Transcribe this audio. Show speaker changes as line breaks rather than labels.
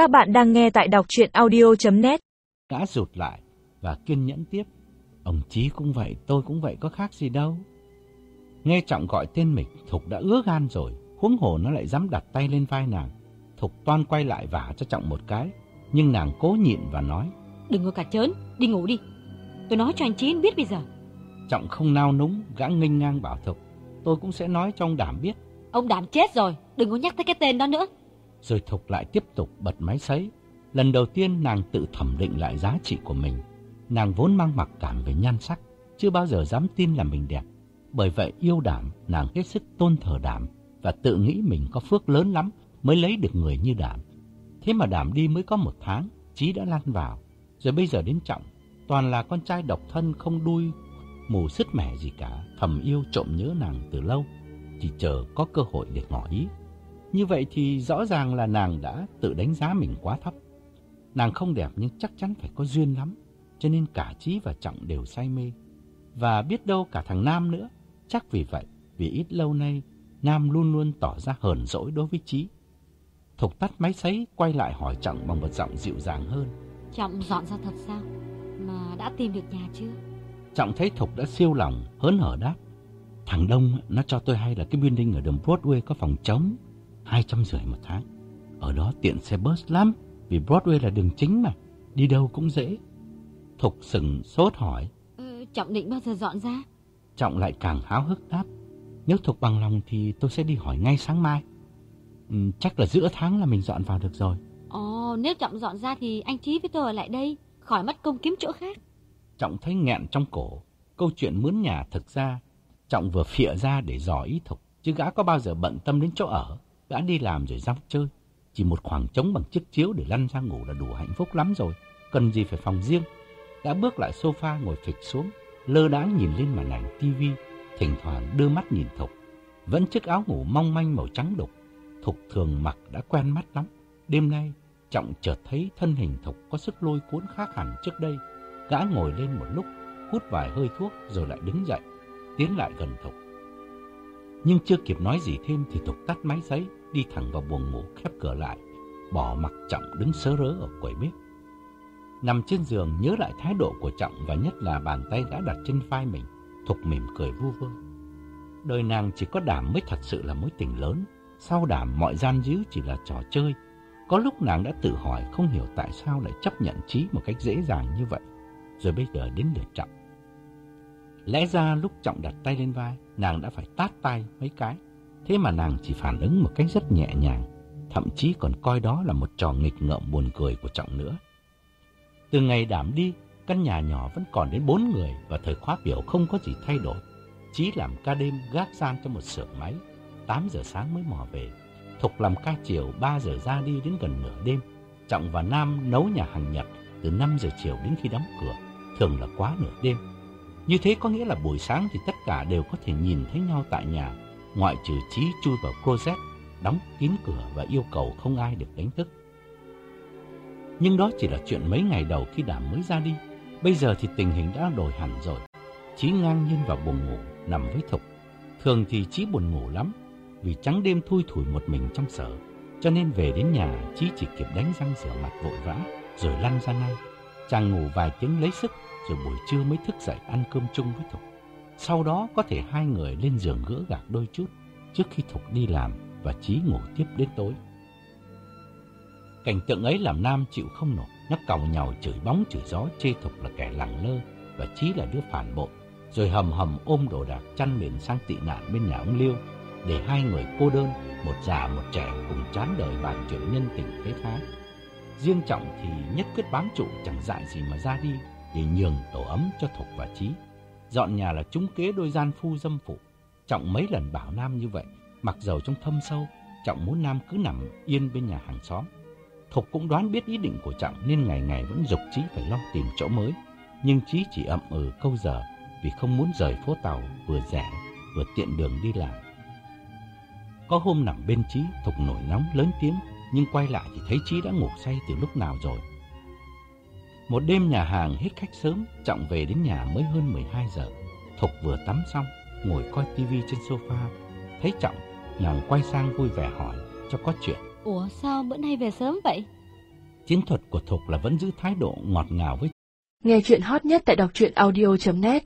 Các bạn đang nghe tại đọc chuyện audio.net
Gã rụt lại và kiên nhẫn tiếp. Ông Chí cũng vậy, tôi cũng vậy, có khác gì đâu. Nghe Trọng gọi tên mình, Thục đã ứa gan rồi, huống hồ nó lại dám đặt tay lên vai nàng. Thục toan quay lại vả cho Trọng một cái, nhưng nàng cố nhịn và nói.
Đừng có cả chớn, đi ngủ đi. Tôi nói cho anh Chí biết bây giờ.
Trọng không nao núng, gã nghênh ngang bảo Thục. Tôi cũng sẽ nói cho ông Đảm biết.
Ông Đảm chết rồi, đừng có nhắc tới cái tên đó nữa.
Rồi Thục lại tiếp tục bật máy sấy. Lần đầu tiên nàng tự thẩm định lại giá trị của mình. Nàng vốn mang mặc cảm về nhan sắc, chưa bao giờ dám tin là mình đẹp. Bởi vậy yêu đảm, nàng hết sức tôn thờ đảm và tự nghĩ mình có phước lớn lắm mới lấy được người như đảm. Thế mà đảm đi mới có một tháng, Chí đã lăn vào. Rồi bây giờ đến trọng, toàn là con trai độc thân không đuôi, mù sứt mẻ gì cả, thầm yêu trộm nhớ nàng từ lâu, chỉ chờ có cơ hội để ngỏ ý. Như vậy thì rõ ràng là nàng đã tự đánh giá mình quá thấp. Nàng không đẹp nhưng chắc chắn phải có duyên lắm, cho nên cả Chí và Trọng đều say mê. Và biết đâu cả thằng Nam nữa, chắc vì vậy, vì ít lâu nay, Nam luôn luôn tỏ ra hờn dỗi đối với Chí. Thục tắt máy sấy, quay lại hỏi Trọng bằng một giọng dịu dàng hơn.
Trọng dọn ra thật sao? Mà đã tìm được nhà chưa?
Trọng thấy Thục đã siêu lòng, hớn hở đáp. Thằng Đông nó cho tôi hay là cái building ở đường Broadway có phòng trống, hai trăm rưỡi một tháng. Ở đó tiện xe bus lắm, vì Broadway là đường chính mà, đi đâu cũng dễ. Thục sừng sốt hỏi.
Ừ, Trọng định bao giờ dọn ra?
Trọng lại càng háo hức đáp. Nếu Thục bằng lòng thì tôi sẽ đi hỏi ngay sáng mai. Ừ, chắc là giữa tháng là mình dọn vào được rồi.
Ồ, nếu Trọng dọn ra thì anh Chí với tôi ở lại đây, khỏi mất công kiếm chỗ khác.
Trọng thấy nghẹn trong cổ. Câu chuyện mướn nhà thực ra, Trọng vừa phịa ra để dò ý Thục. Chứ gã có bao giờ bận tâm đến chỗ ở. Gã đi làm rồi ra chơi. Chỉ một khoảng trống bằng chiếc chiếu để lăn ra ngủ là đủ hạnh phúc lắm rồi. Cần gì phải phòng riêng. Gã bước lại sofa ngồi phịch xuống, lơ đãng nhìn lên màn ảnh tivi, thỉnh thoảng đưa mắt nhìn Thục. Vẫn chiếc áo ngủ mong manh màu trắng đục. Thục thường mặc đã quen mắt lắm. Đêm nay, Trọng chợt thấy thân hình Thục có sức lôi cuốn khác hẳn trước đây. Gã ngồi lên một lúc, hút vài hơi thuốc rồi lại đứng dậy, tiến lại gần Thục. Nhưng chưa kịp nói gì thêm thì Thục tắt máy giấy, đi thẳng vào buồng ngủ khép cửa lại, bỏ mặc Trọng đứng sớ rớ ở quầy bếp. Nằm trên giường nhớ lại thái độ của Trọng và nhất là bàn tay đã đặt trên vai mình, Thục mỉm cười vu vơ. Đời nàng chỉ có đảm mới thật sự là mối tình lớn, sau đảm mọi gian díu chỉ là trò chơi. Có lúc nàng đã tự hỏi không hiểu tại sao lại chấp nhận trí một cách dễ dàng như vậy, rồi bây giờ đến lượt Trọng. Lẽ ra lúc Trọng đặt tay lên vai, nàng đã phải tát tay mấy cái. Thế mà nàng chỉ phản ứng một cách rất nhẹ nhàng, thậm chí còn coi đó là một trò nghịch ngợm buồn cười của Trọng nữa. Từ ngày đảm đi, căn nhà nhỏ vẫn còn đến bốn người và thời khóa biểu không có gì thay đổi. Chí làm ca đêm gác gian cho một xưởng máy, 8 giờ sáng mới mò về. Thục làm ca chiều 3 giờ ra đi đến gần nửa đêm. Trọng và Nam nấu nhà hàng Nhật từ 5 giờ chiều đến khi đóng cửa, thường là quá nửa đêm. Như thế có nghĩa là buổi sáng thì tất cả đều có thể nhìn thấy nhau tại nhà, ngoại trừ Chí chui vào closet, đóng kín cửa và yêu cầu không ai được đánh thức. Nhưng đó chỉ là chuyện mấy ngày đầu khi Đảm mới ra đi. Bây giờ thì tình hình đã đổi hẳn rồi. Chí ngang nhiên vào buồng ngủ, nằm với Thục. Thường thì Chí buồn ngủ lắm, vì trắng đêm thui thủi một mình trong sở. Cho nên về đến nhà, Chí chỉ kịp đánh răng rửa mặt vội vã, rồi lăn ra ngay. Chàng ngủ vài tiếng lấy sức, rồi buổi trưa mới thức dậy ăn cơm chung với Thục. Sau đó có thể hai người lên giường gỡ gạc đôi chút, trước khi Thục đi làm và Chí ngủ tiếp đến tối. Cảnh tượng ấy làm Nam chịu không nổi, nó còng nhàu chửi bóng chửi gió chê Thục là kẻ lẳng lơ và Chí là đứa phản bội, rồi hầm hầm ôm đồ đạc chăn mền sang tị nạn bên nhà ông Liêu để hai người cô đơn, một già một trẻ cùng chán đời bàn chuyện nhân tình thế thái. Riêng Trọng thì nhất quyết bám trụ chẳng dại gì mà ra đi để nhường tổ ấm cho Thục và Chí. Dọn nhà là trúng kế đôi gian phu dâm phụ. Trọng mấy lần bảo Nam như vậy, mặc dầu trong thâm sâu, Trọng muốn Nam cứ nằm yên bên nhà hàng xóm. Thục cũng đoán biết ý định của Trọng nên ngày ngày vẫn dục Chí phải lo tìm chỗ mới. Nhưng Chí chỉ ậm ừ câu giờ vì không muốn rời phố tàu vừa rẻ vừa tiện đường đi làm. Có hôm nằm bên Chí, Thục nổi nóng lớn tiếng, nhưng quay lại thì thấy Chí đã ngủ say từ lúc nào rồi. Một đêm nhà hàng hết khách sớm, Trọng về đến nhà mới hơn 12 giờ. Thục vừa tắm xong, ngồi coi tivi trên sofa. Thấy Trọng, nàng quay sang vui vẻ hỏi cho có chuyện.
Ủa sao bữa nay về sớm vậy?
Chiến thuật của Thục là vẫn giữ thái độ ngọt ngào với
Nghe chuyện hot nhất tại đọc truyện audio.net